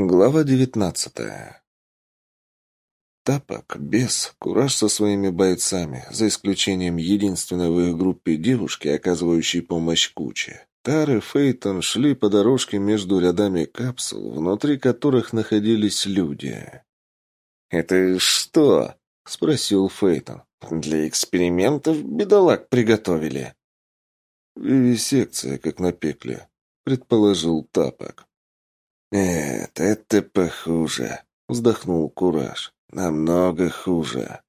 Глава девятнадцатая. Тапок, Бес, Кураж со своими бойцами, за исключением единственной в их группе девушки, оказывающей помощь куче. Тар и Фейтон шли по дорожке между рядами капсул, внутри которых находились люди. «Это что?» — спросил Фейтон. «Для экспериментов бедолаг приготовили». «Вивисекция, как на пекле», — предположил Тапок. «Нет, это похуже», — вздохнул Кураж. «Намного хуже».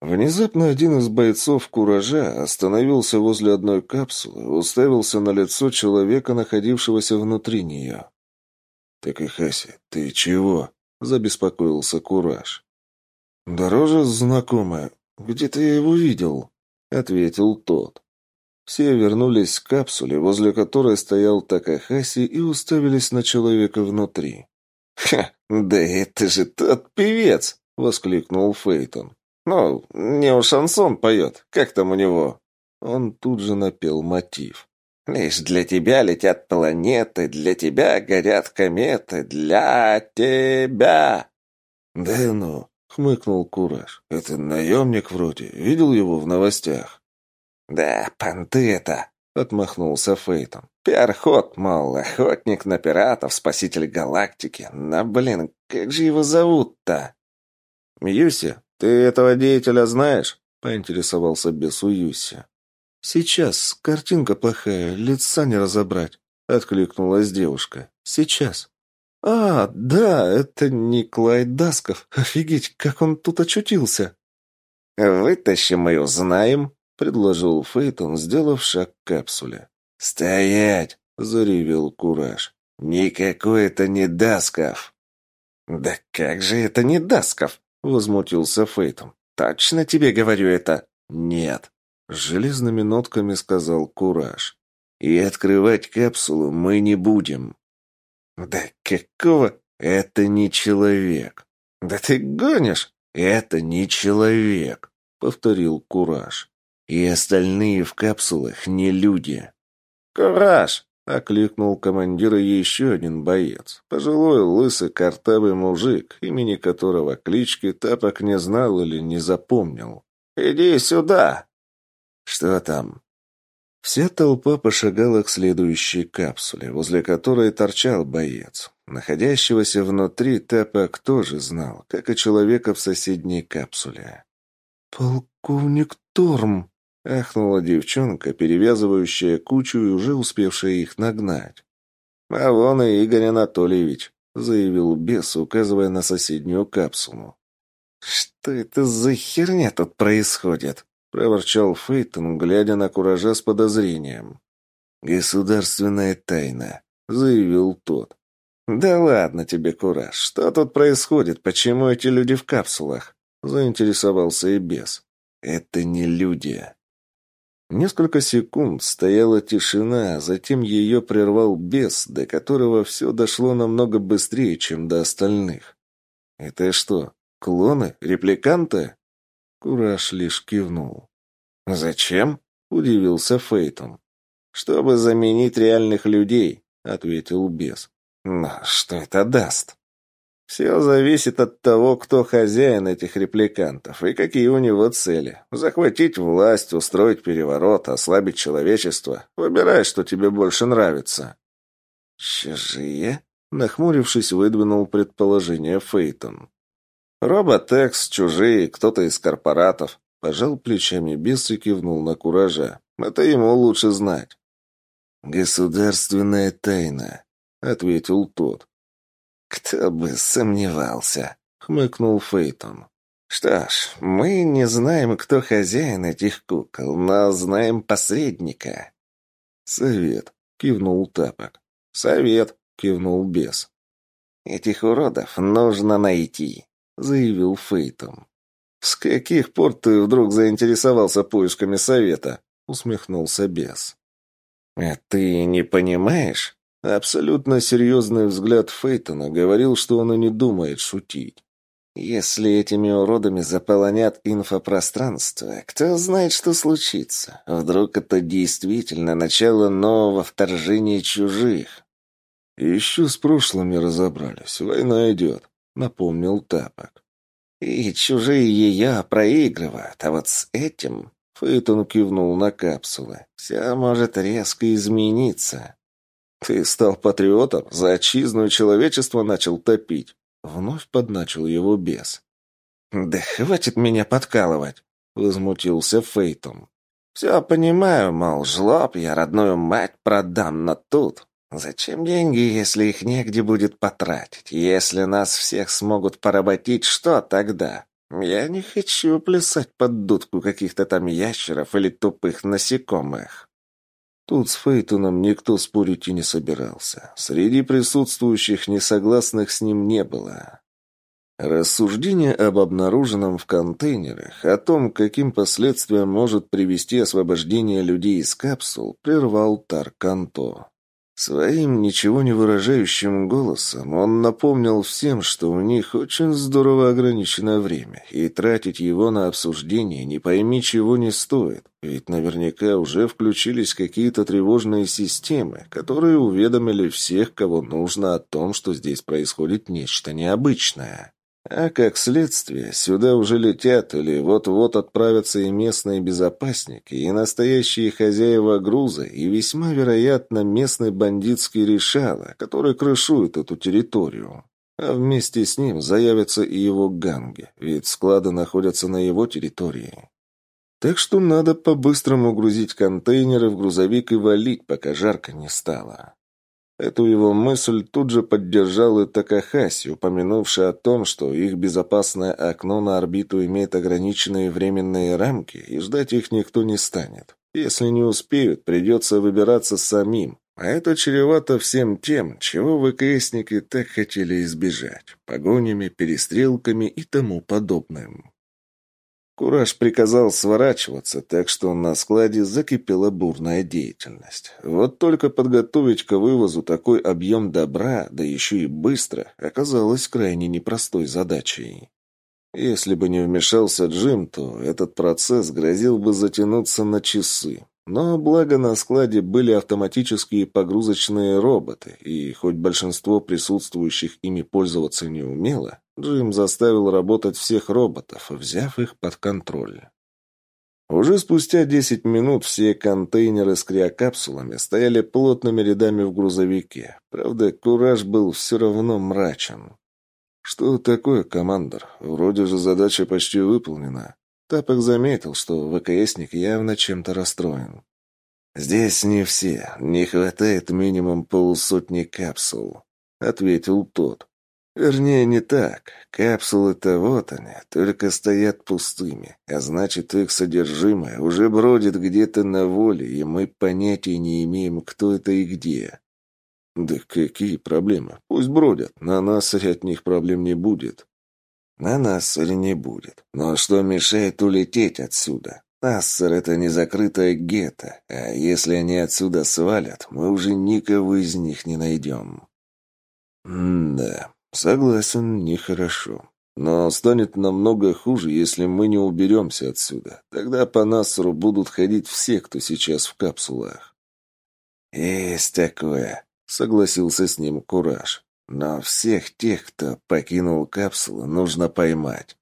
Внезапно один из бойцов «Куража» остановился возле одной капсулы, уставился на лицо человека, находившегося внутри нее. «Такахаси, ты чего?» — забеспокоился Кураж. «Дороже знакомая. Где-то я его видел», — ответил тот. Все вернулись к капсуле, возле которой стоял Такахаси, и уставились на человека внутри. «Ха, да это же тот певец!» — воскликнул Фейтон. «Ну, не у шансон поет. Как там у него?» Он тут же напел мотив. «Лишь для тебя летят планеты, для тебя горят кометы, для тебя!» «Да ну!» — хмыкнул Кураж. «Это наемник вроде. Видел его в новостях?» «Да, понты это!» — отмахнулся Фейтон. «Пиар-ход, мол, охотник на пиратов, спаситель галактики. Но, блин, как же его зовут-то?» «Юси, ты этого деятеля знаешь?» — поинтересовался бес у Юси. «Сейчас. Картинка плохая, лица не разобрать», — откликнулась девушка. «Сейчас». «А, да, это Николай Дасков. Офигеть, как он тут очутился!» «Вытащим и узнаем», — предложил Фейтон, сделав шаг к капсуле. «Стоять!» — заревел Кураж. «Никакой это не Дасков!» «Да как же это не Дасков?» — возмутился Фейтон. «Точно тебе говорю это?» «Нет!» — железными нотками сказал Кураж. «И открывать капсулу мы не будем». «Да какого? Это не человек!» «Да ты гонишь!» «Это не человек!» — повторил Кураж. И остальные в капсулах не люди. «Кураж!» — окликнул командира еще один боец. Пожилой, лысый, картавый мужик, имени которого клички Тапок не знал или не запомнил. «Иди сюда!» «Что там?» Вся толпа пошагала к следующей капсуле, возле которой торчал боец. Находящегося внутри Тапок тоже знал, как и человека в соседней капсуле. «Полковник Торм!» Ахнула девчонка, перевязывающая кучу и уже успевшая их нагнать. «А вон и Игорь Анатольевич», — заявил бес, указывая на соседнюю капсулу. «Что это за херня тут происходит?» — проворчал Фейтон, глядя на Куража с подозрением. «Государственная тайна», — заявил тот. «Да ладно тебе, Кураж, что тут происходит? Почему эти люди в капсулах?» — заинтересовался и бес. «Это не люди», Несколько секунд стояла тишина, а затем ее прервал бес, до которого все дошло намного быстрее, чем до остальных. «Это что, клоны? Репликанты?» Кураж лишь кивнул. «Зачем?» — удивился Фейтон. «Чтобы заменить реальных людей», — ответил бес. «Но что это даст?» Все зависит от того, кто хозяин этих репликантов и какие у него цели. Захватить власть, устроить переворот, ослабить человечество. Выбирай, что тебе больше нравится. Чужие? Нахмурившись, выдвинул предположение Фейтон. Роботекс, чужие, кто-то из корпоратов. Пожал плечами бес и кивнул на куража. Это ему лучше знать. «Государственная тайна», — ответил тот. «Кто бы сомневался», — хмыкнул Фейтон. «Что ж, мы не знаем, кто хозяин этих кукол, но знаем посредника». «Совет», — кивнул Тапок. «Совет», — кивнул Бес. «Этих уродов нужно найти», — заявил Фейтон. «С каких пор ты вдруг заинтересовался поисками совета?» — усмехнулся Бес. «А ты не понимаешь?» Абсолютно серьезный взгляд Фейтона говорил, что он и не думает шутить. Если этими уродами заполонят инфопространство, кто знает, что случится. Вдруг это действительно начало нового вторжения чужих. «Еще с прошлыми разобрались. Война идет», — напомнил Тапок. «И чужие ее проигрывают, а вот с этим...» Фейтон кивнул на капсулы. «Все может резко измениться». «Ты стал патриотом? За отчизну человечество начал топить?» Вновь подначил его бес. «Да хватит меня подкалывать!» — возмутился Фейтон. «Все понимаю, мол, жлоб, я родную мать продам, но тут Зачем деньги, если их негде будет потратить? Если нас всех смогут поработить, что тогда? Я не хочу плясать под дудку каких-то там ящеров или тупых насекомых. Тут с Фейтоном никто спорить и не собирался. Среди присутствующих несогласных с ним не было. Рассуждение об обнаруженном в контейнерах, о том, каким последствиям может привести освобождение людей из капсул, прервал Тарканто. Своим ничего не выражающим голосом он напомнил всем, что у них очень здорово ограничено время, и тратить его на обсуждение не пойми чего не стоит, ведь наверняка уже включились какие-то тревожные системы, которые уведомили всех, кого нужно о том, что здесь происходит нечто необычное. А как следствие, сюда уже летят или вот-вот отправятся и местные безопасники, и настоящие хозяева груза, и весьма вероятно местный бандитский решала, который крышует эту территорию. А вместе с ним заявятся и его ганги, ведь склады находятся на его территории. Так что надо по-быстрому грузить контейнеры в грузовик и валить, пока жарко не стало. Эту его мысль тут же поддержал и Такахаси, упомянувший о том, что их безопасное окно на орбиту имеет ограниченные временные рамки, и ждать их никто не станет. Если не успеют, придется выбираться самим. А это чревато всем тем, чего ВКСники так хотели избежать – погонями, перестрелками и тому подобным. Кураж приказал сворачиваться, так что на складе закипела бурная деятельность. Вот только подготовить к вывозу такой объем добра, да еще и быстро, оказалось крайне непростой задачей. Если бы не вмешался Джим, то этот процесс грозил бы затянуться на часы. Но благо на складе были автоматические погрузочные роботы, и хоть большинство присутствующих ими пользоваться не умело, Джим заставил работать всех роботов, взяв их под контроль. Уже спустя 10 минут все контейнеры с криокапсулами стояли плотными рядами в грузовике. Правда, кураж был все равно мрачен. «Что такое, командор? Вроде же задача почти выполнена». Тапок заметил, что ВКСник явно чем-то расстроен. «Здесь не все. Не хватает минимум полусотни капсул», — ответил тот. Вернее, не так. Капсулы-то вот они, только стоят пустыми, а значит, их содержимое уже бродит где-то на воле, и мы понятия не имеем, кто это и где. Да какие проблемы? Пусть бродят, на нас от них проблем не будет. На нас или не будет. Но что мешает улететь отсюда? Нассер — это не закрытая гетто, а если они отсюда свалят, мы уже никого из них не найдем. М-да, Согласен, нехорошо. Но станет намного хуже, если мы не уберемся отсюда. Тогда по Нассеру будут ходить все, кто сейчас в капсулах. «Есть такое», — согласился с ним Кураж. «Но всех тех, кто покинул капсулу, нужно поймать».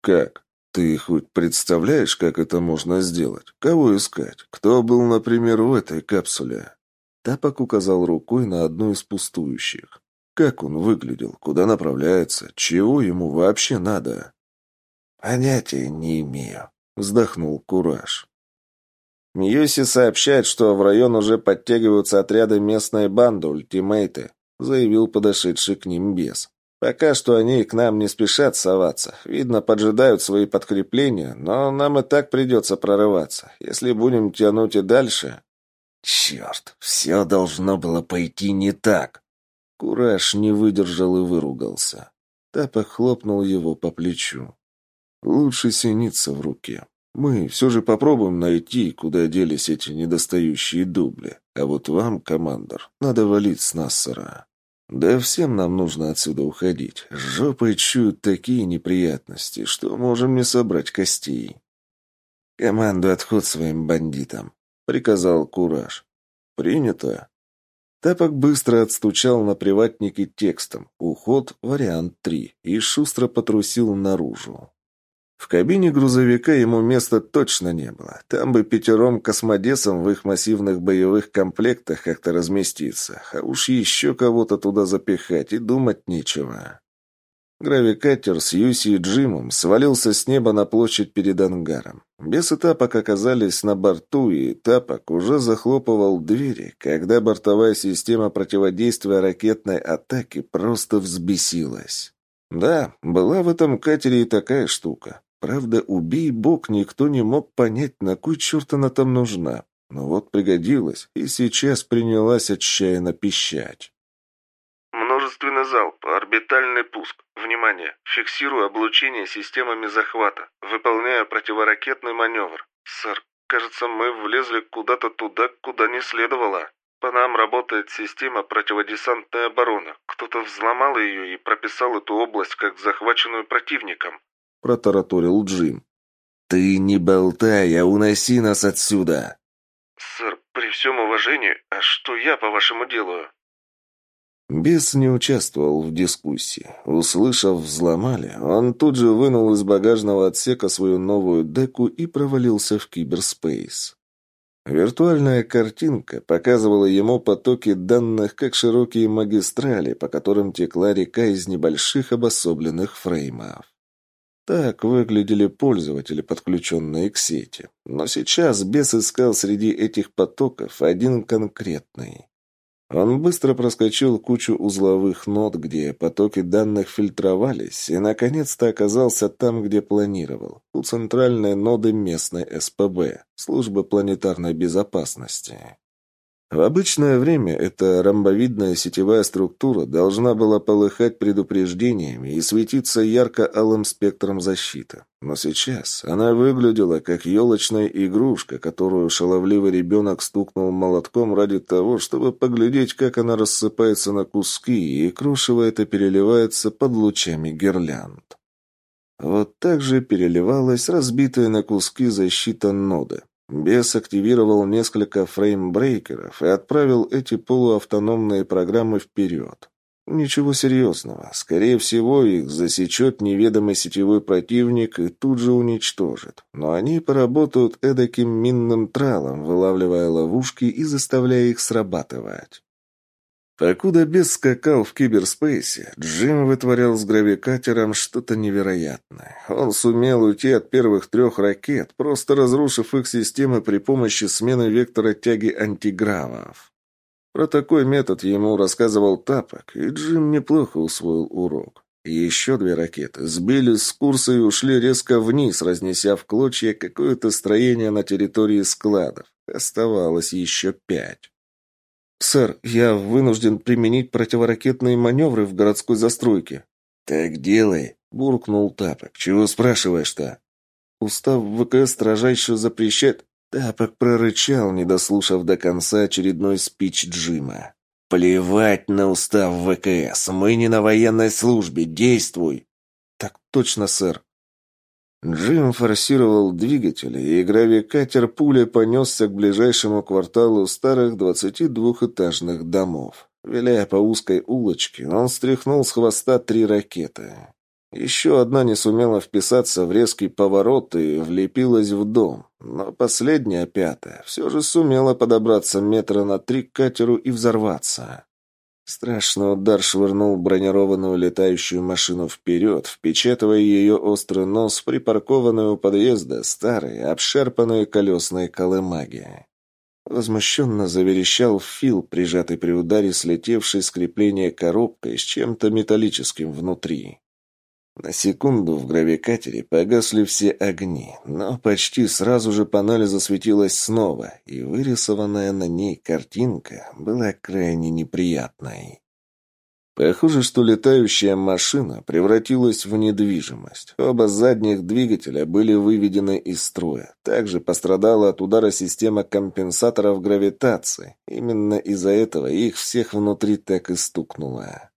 «Как? Ты хоть представляешь, как это можно сделать? Кого искать? Кто был, например, в этой капсуле?» Тапок указал рукой на одну из пустующих. Как он выглядел? Куда направляется? Чего ему вообще надо? Понятия не имею. Вздохнул Кураж. Мьюси сообщает, что в район уже подтягиваются отряды местной банды «Ультимейты», заявил подошедший к ним бес. Пока что они к нам не спешат соваться. Видно, поджидают свои подкрепления, но нам и так придется прорываться. Если будем тянуть и дальше... Черт, все должно было пойти не так. Кураж не выдержал и выругался. Тапа хлопнул его по плечу. «Лучше синица в руке. Мы все же попробуем найти, куда делись эти недостающие дубли. А вот вам, командор, надо валить с Нассера. Да всем нам нужно отсюда уходить. Жопой чуют такие неприятности, что можем не собрать костей». «Команду отход своим бандитам», — приказал Кураж. «Принято». Тапок быстро отстучал на приватнике текстом «Уход, вариант 3» и шустро потрусил наружу. В кабине грузовика ему места точно не было. Там бы пятером космодесом в их массивных боевых комплектах как-то разместиться. А уж еще кого-то туда запихать и думать нечего. Гравикатер с Юси и Джимом свалился с неба на площадь перед ангаром. Без этапок оказались на борту, и Тапок уже захлопывал двери, когда бортовая система противодействия ракетной атаки просто взбесилась. Да, была в этом катере и такая штука. Правда, убей бог, никто не мог понять, на кой черт она там нужна. Но вот пригодилась, и сейчас принялась отчаянно пищать. Множественный залп, орбитальный пуск. Внимание! Фиксирую облучение системами захвата. Выполняю противоракетный маневр. Сэр, кажется, мы влезли куда-то туда, куда не следовало. По нам работает система противодесантной обороны. Кто-то взломал ее и прописал эту область как захваченную противником. Протараторил Джим. «Ты не болтай, а уноси нас отсюда!» «Сэр, при всем уважении, а что я, по-вашему, делаю?» Бес не участвовал в дискуссии. Услышав «взломали», он тут же вынул из багажного отсека свою новую деку и провалился в киберспейс. Виртуальная картинка показывала ему потоки данных, как широкие магистрали, по которым текла река из небольших обособленных фреймов. Так выглядели пользователи, подключенные к сети. Но сейчас бес искал среди этих потоков один конкретный. Он быстро проскочил кучу узловых нот, где потоки данных фильтровались, и наконец-то оказался там, где планировал, у центральной ноды местной СПБ, службы планетарной безопасности. В обычное время эта ромбовидная сетевая структура должна была полыхать предупреждениями и светиться ярко-алым спектром защиты. Но сейчас она выглядела как елочная игрушка, которую шаловливый ребенок стукнул молотком ради того, чтобы поглядеть, как она рассыпается на куски и крошево это переливается под лучами гирлянд. Вот так же переливалась разбитая на куски защита ноды. Бес активировал несколько фреймбрейкеров и отправил эти полуавтономные программы вперед. Ничего серьезного. Скорее всего, их засечет неведомый сетевой противник и тут же уничтожит. Но они поработают эдаким минным тралом, вылавливая ловушки и заставляя их срабатывать. Покуда бес скакал в киберспейсе, Джим вытворял с гравикатером что-то невероятное. Он сумел уйти от первых трех ракет, просто разрушив их системы при помощи смены вектора тяги антигравов. Про такой метод ему рассказывал Тапок, и Джим неплохо усвоил урок. Еще две ракеты сбились с курса и ушли резко вниз, разнеся в клочья какое-то строение на территории складов. Оставалось еще пять. «Сэр, я вынужден применить противоракетные маневры в городской застройке». «Так делай», — буркнул Тапок. «Чего спрашиваешь-то?» «Устав ВКС строжайше запрещает...» Тапок прорычал, не дослушав до конца очередной спич Джима. «Плевать на устав ВКС. Мы не на военной службе. Действуй!» «Так точно, сэр». Джим форсировал двигатели, и гравикатер пуля понесся к ближайшему кварталу старых двадцати двухэтажных домов. Виляя по узкой улочке, он стряхнул с хвоста три ракеты. Еще одна не сумела вписаться в резкий поворот и влепилась в дом, но последняя, пятая, все же сумела подобраться метра на три к катеру и взорваться. Страшный удар швырнул бронированную летающую машину вперед, впечатывая ее острый нос в припаркованную у подъезда старые, обшарпанные колесные колымаги. Возмущенно заверещал Фил, прижатый при ударе слетевшей с крепления коробкой с чем-то металлическим внутри. На секунду в гравикатере погасли все огни, но почти сразу же панель засветилась снова, и вырисованная на ней картинка была крайне неприятной. Похоже, что летающая машина превратилась в недвижимость. Оба задних двигателя были выведены из строя. Также пострадала от удара система компенсаторов гравитации. Именно из-за этого их всех внутри так и стукнуло.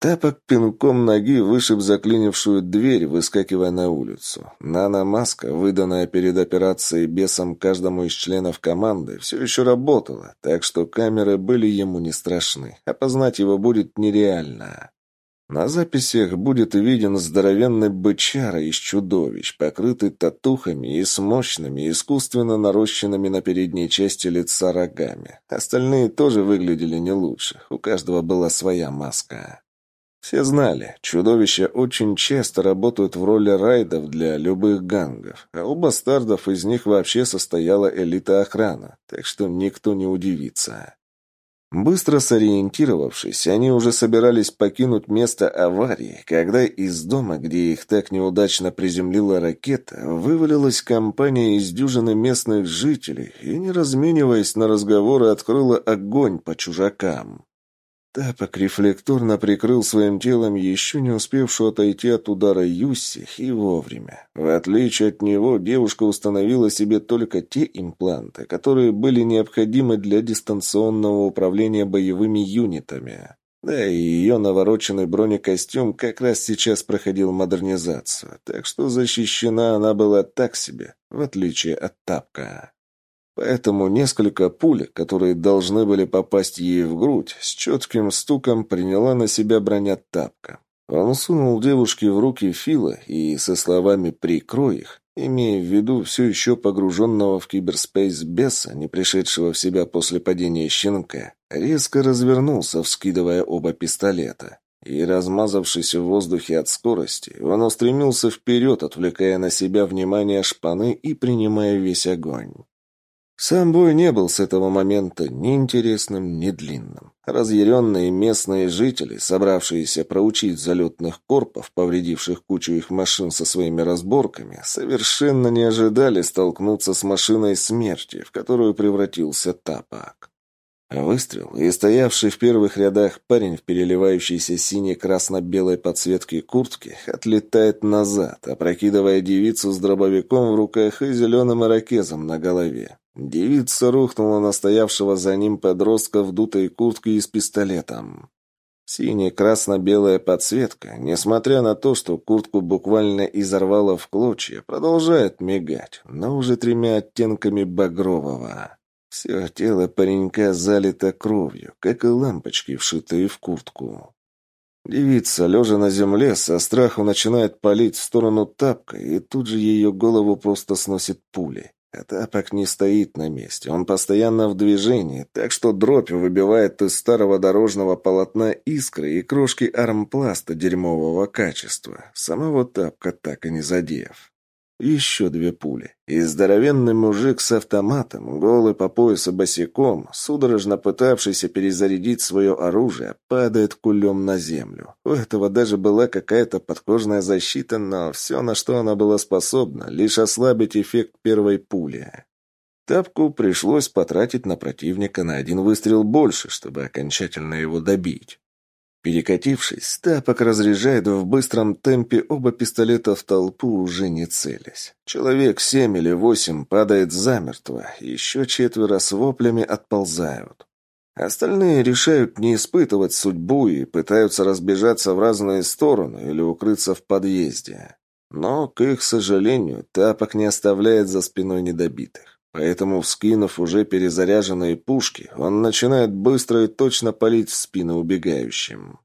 Тапок пинком ноги вышиб заклинившую дверь, выскакивая на улицу. Наномаска, выданная перед операцией бесом каждому из членов команды, все еще работала, так что камеры были ему не страшны. Опознать его будет нереально. На записях будет виден здоровенный бычара из чудовищ, покрытый татухами и с мощными, искусственно нарощенными на передней части лица рогами. Остальные тоже выглядели не лучше, у каждого была своя маска. Все знали, чудовища очень часто работают в роли райдов для любых гангов, а у бастардов из них вообще состояла элита охраны, так что никто не удивится. Быстро сориентировавшись, они уже собирались покинуть место аварии, когда из дома, где их так неудачно приземлила ракета, вывалилась компания из дюжины местных жителей и, не размениваясь на разговоры, открыла огонь по чужакам. Тапок рефлекторно прикрыл своим телом еще не успевшую отойти от удара Юсси и вовремя. В отличие от него, девушка установила себе только те импланты, которые были необходимы для дистанционного управления боевыми юнитами. Да и ее навороченный бронекостюм как раз сейчас проходил модернизацию, так что защищена она была так себе, в отличие от Тапка. Поэтому несколько пуль, которые должны были попасть ей в грудь, с четким стуком приняла на себя броня тапка. Он сунул девушке в руки Фила и со словами «прикрой их», имея в виду все еще погруженного в киберспейс беса, не пришедшего в себя после падения щенка, резко развернулся, вскидывая оба пистолета. И, размазавшись в воздухе от скорости, он устремился вперед, отвлекая на себя внимание шпаны и принимая весь огонь. Сам бой не был с этого момента ни интересным, ни длинным. Разъяренные местные жители, собравшиеся проучить залетных корпов, повредивших кучу их машин со своими разборками, совершенно не ожидали столкнуться с машиной смерти, в которую превратился Тапак. Выстрел, и стоявший в первых рядах парень в переливающейся сине-красно-белой подсветке куртки отлетает назад, опрокидывая девицу с дробовиком в руках и зеленым ирокезом на голове. Девица рухнула на стоявшего за ним подростка в дутой куртке и с пистолетом. Сине-красно-белая подсветка, несмотря на то, что куртку буквально изорвало в клочья, продолжает мигать, но уже тремя оттенками багрового. Все тело паренька залито кровью, как и лампочки, вшитые в куртку. Девица, лежа на земле, со страху начинает палить в сторону тапка, и тут же ее голову просто сносит пулей. А тапок не стоит на месте, он постоянно в движении, так что дробь выбивает из старого дорожного полотна искры и крошки армпласта дерьмового качества, самого тапка так и не задев. Еще две пули. И здоровенный мужик с автоматом, голый по поясу босиком, судорожно пытавшийся перезарядить свое оружие, падает кулем на землю. У этого даже была какая-то подкожная защита, но все, на что она была способна, лишь ослабить эффект первой пули. Тапку пришлось потратить на противника на один выстрел больше, чтобы окончательно его добить. Перекатившись, Тапок разряжает в быстром темпе оба пистолета в толпу, уже не целясь. Человек семь или восемь падает замертво, еще четверо с воплями отползают. Остальные решают не испытывать судьбу и пытаются разбежаться в разные стороны или укрыться в подъезде. Но, к их сожалению, Тапок не оставляет за спиной недобитых. Поэтому, вскинув уже перезаряженные пушки, он начинает быстро и точно палить в спину убегающим.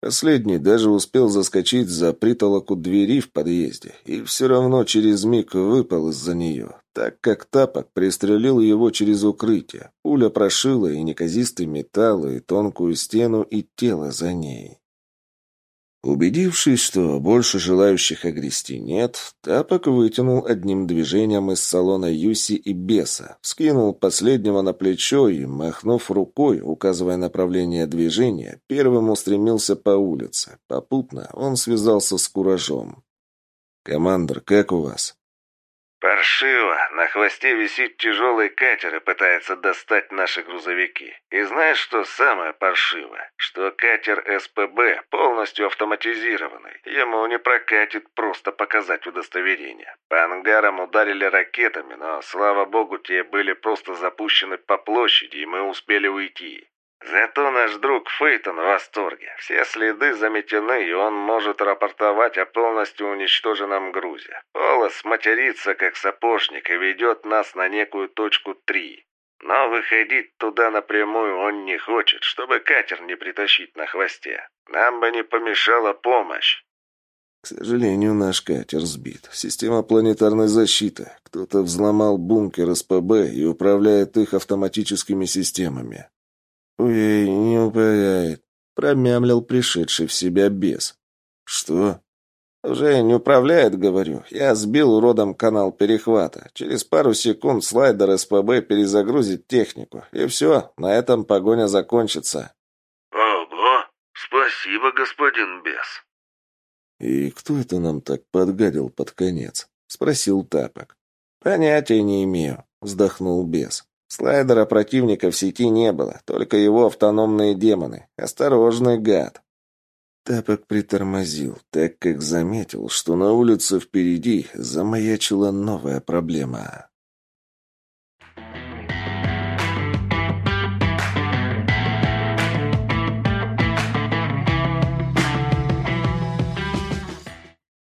Последний даже успел заскочить за притолоку двери в подъезде, и все равно через миг выпал из-за нее, так как тапок пристрелил его через укрытие. Пуля прошила и неказистый металл, и тонкую стену, и тело за ней. Убедившись, что больше желающих огрести нет, Тапок вытянул одним движением из салона Юси и Беса, скинул последнего на плечо и, махнув рукой, указывая направление движения, первым устремился по улице. Попутно он связался с Куражом. «Командор, как у вас?» «Паршиво. На хвосте висит тяжелый катер и пытается достать наши грузовики. И знаешь, что самое паршивое? Что катер СПБ полностью автоматизированный. Ему не прокатит просто показать удостоверение. По ангарам ударили ракетами, но, слава богу, те были просто запущены по площади, и мы успели уйти. Зато наш друг Фейтон в восторге. Все следы заметены, и он может рапортовать о полностью уничтоженном грузе. Полос матерится, как сапожник, и ведет нас на некую точку 3. Но выходить туда напрямую он не хочет, чтобы катер не притащить на хвосте. Нам бы не помешала помощь. К сожалению, наш катер сбит. Система планетарной защиты. Кто-то взломал бункер СПБ и управляет их автоматическими системами. «Ой, не управляет», — промямлил пришедший в себя бес. «Что?» «Уже не управляет, говорю. Я сбил уродом канал перехвата. Через пару секунд слайдер СПБ перезагрузит технику. И все, на этом погоня закончится». «Ого! Спасибо, господин бес». «И кто это нам так подгадил под конец?» — спросил Тапок. «Понятия не имею», — вздохнул бес. Слайдера противника в сети не было, только его автономные демоны. Осторожный гад. Тапок притормозил, так как заметил, что на улице впереди замаячила новая проблема.